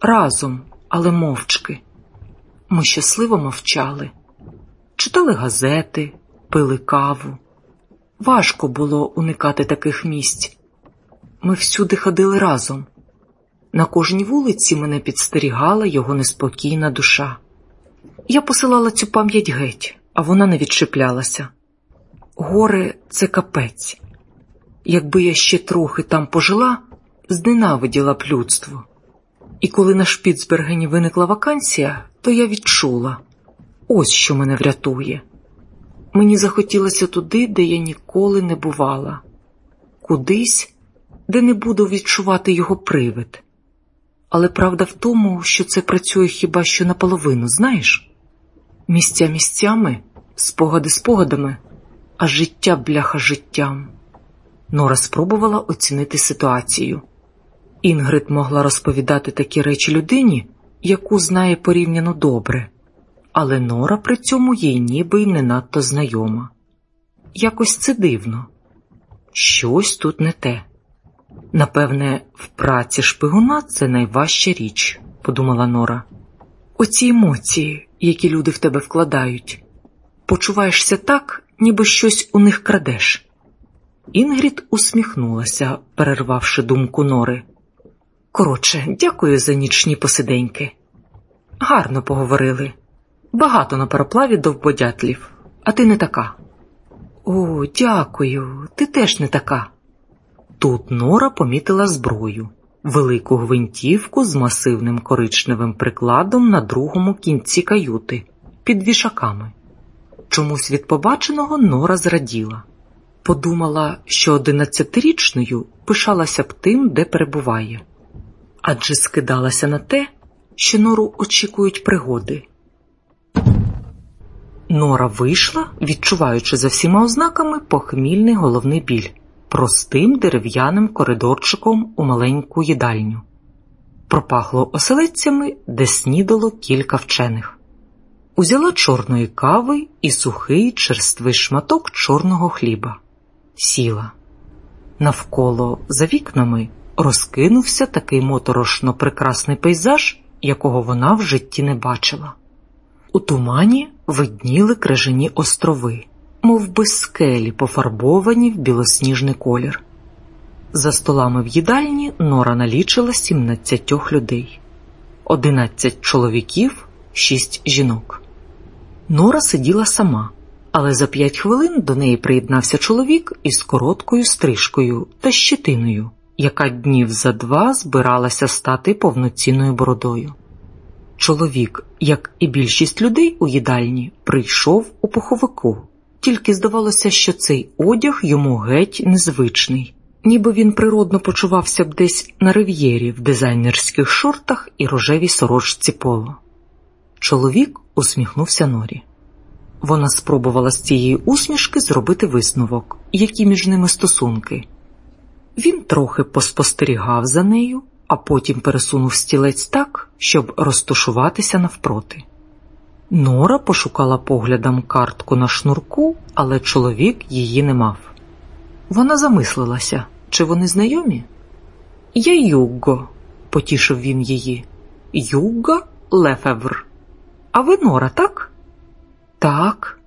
разом, але мовчки. Ми щасливо мовчали, читали газети, пили каву. Важко було уникати таких місць. Ми всюди ходили разом. На кожній вулиці мене підстерігала його неспокійна душа. Я посилала цю пам'ять геть, а вона не відчіплялася. Горе це капець. Якби я ще трохи там пожила, зненавиділа б людство. І коли на Шпіцбергені виникла вакансія, то я відчула ось що мене врятує. Мені захотілося туди, де я ніколи не бувала, кудись, де не буду відчувати його привид. Але правда в тому, що це працює хіба що наполовину, знаєш? Місця місцями, спогади спогадами, а життя бляха життям. Нора спробувала оцінити ситуацію. Інгрид могла розповідати такі речі людині, яку знає порівняно добре, але Нора при цьому їй ніби й не надто знайома. Якось це дивно, щось тут не те. Напевне, в праці шпигуна це найважча річ, подумала Нора. Оці емоції, які люди в тебе вкладають, почуваєшся так, ніби щось у них крадеш. Інгрід усміхнулася, перервавши думку Нори. Коротше, дякую за нічні посиденьки. Гарно поговорили. Багато на пароплаві довбодятлів, а ти не така. О, дякую, ти теж не така. Тут Нора помітила зброю, велику гвинтівку з масивним коричневим прикладом на другому кінці каюти, під вішаками. Чомусь від побаченого Нора зраділа. Подумала, що одинадцятирічною пишалася б тим, де перебуває, адже скидалася на те, що Нору очікують пригоди. Нора вийшла, відчуваючи за всіма ознаками похмільний головний біль, простим дерев'яним коридорчиком у маленьку їдальню. Пропахло оселедцями, де снідало кілька вчених. Узяла чорної кави і сухий черствий шматок чорного хліба. Сіла. Навколо за вікнами розкинувся такий моторошно прекрасний пейзаж, якого вона в житті не бачила. У тумані видніли крижані острови, мов би скелі, пофарбовані в білосніжний колір. За столами в їдальні Нора налічила сімнадцятьох людей, одинадцять чоловіків, шість жінок. Нора сиділа сама, але за п'ять хвилин до неї приєднався чоловік із короткою стрижкою та щетиною, яка днів за два збиралася стати повноцінною бородою. Чоловік, як і більшість людей у їдальні, прийшов у пуховику, тільки здавалося, що цей одяг йому геть незвичний, ніби він природно почувався б десь на рив'єрі в дизайнерських шортах і рожевій сорочці поло. Чоловік усміхнувся Норі. Вона спробувала з цієї усмішки зробити висновок, які між ними стосунки. Він трохи поспостерігав за нею, а потім пересунув стілець так, щоб розташуватися навпроти. Нора пошукала поглядом картку на шнурку, але чоловік її не мав. Вона замислилася, чи вони знайомі? Я Югго, потішив він її. Югго Лефевр. А ви Нора, так? Так.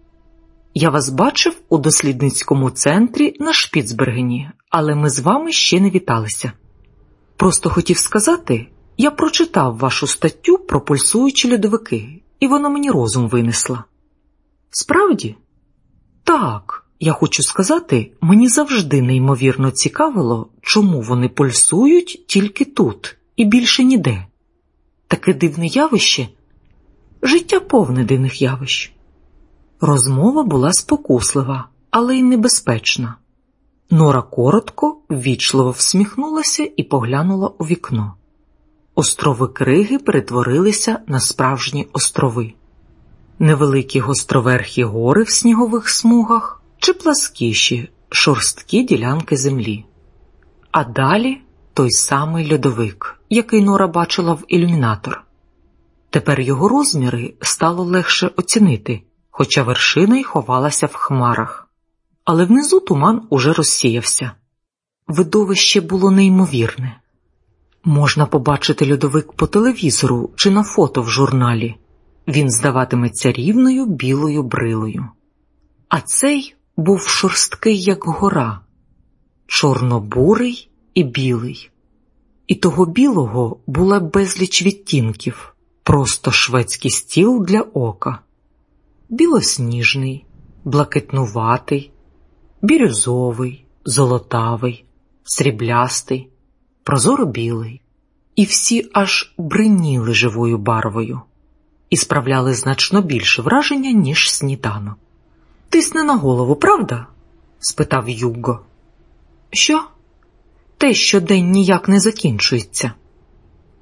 Я вас бачив у дослідницькому центрі на Шпіцбергені, але ми з вами ще не віталися. Просто хотів сказати, я прочитав вашу статтю про пульсуючі льодовики, і вона мені розум винесла. Справді? Так, я хочу сказати, мені завжди неймовірно цікавило, чому вони пульсують тільки тут і більше ніде. Таке дивне явище, життя повне дивних явищ. Розмова була спокуслива, але й небезпечна. Нора коротко, ввічливо всміхнулася і поглянула у вікно. Острови криги перетворилися на справжні острови, невеликі гостроверхі гори в снігових смугах чи пласкіші шорсткі ділянки землі. А далі той самий льодовик, який Нора бачила в ілюмінатор. Тепер його розміри стало легше оцінити, хоча вершина й ховалася в хмарах але внизу туман уже розсіявся. Видовище було неймовірне. Можна побачити льодовик по телевізору чи на фото в журналі. Він здаватиметься рівною білою брилою. А цей був шорсткий, як гора, чорнобурий і білий. І того білого була безліч відтінків, просто шведський стіл для ока, білосніжний, блакитнуватий, бірюзовий, золотавий, сріблястий, прозоро білий, і всі аж бриніли живою барвою і справляли значно більше враження, ніж сніданок. Тисне на голову, правда? спитав Юго. Що? Те, що день ніяк не закінчується.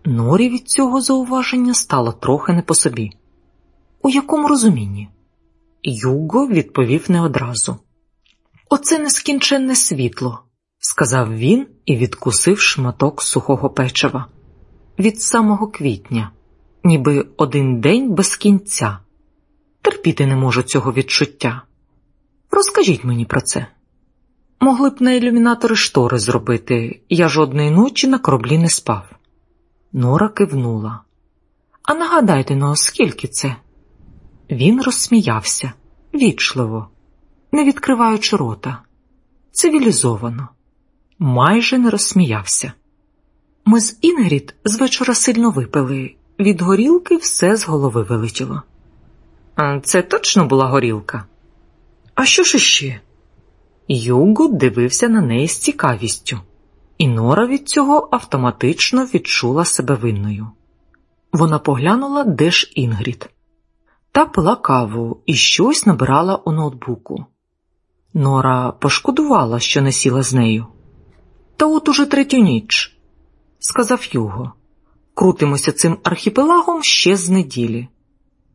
Норі від цього зауваження стало трохи не по собі. У якому розумінні? Юго відповів не одразу. Оце нескінченне світло, сказав він і відкусив шматок сухого печива. Від самого квітня, ніби один день без кінця. Терпіти не можу цього відчуття. Розкажіть мені про це. Могли б на ілюмінатори штори зробити, я жодної ночі на кораблі не спав. Нора кивнула. А нагадайте ну, скільки це? Він розсміявся вічливо, не відкриваючи рота, цивілізовано, майже не розсміявся. Ми з Інгрід з вечора сильно випили, від горілки все з голови вилетіло. Це точно була горілка? А що ж іще? Юго дивився на неї з цікавістю, і Нора від цього автоматично відчула себе винною. Вона поглянула, де ж Інгрід, та пила каву і щось набирала у ноутбуку. Нора пошкодувала, що не сіла з нею. Та от уже третю ніч, сказав Юго. Крутимося цим архіпелагом ще з неділі.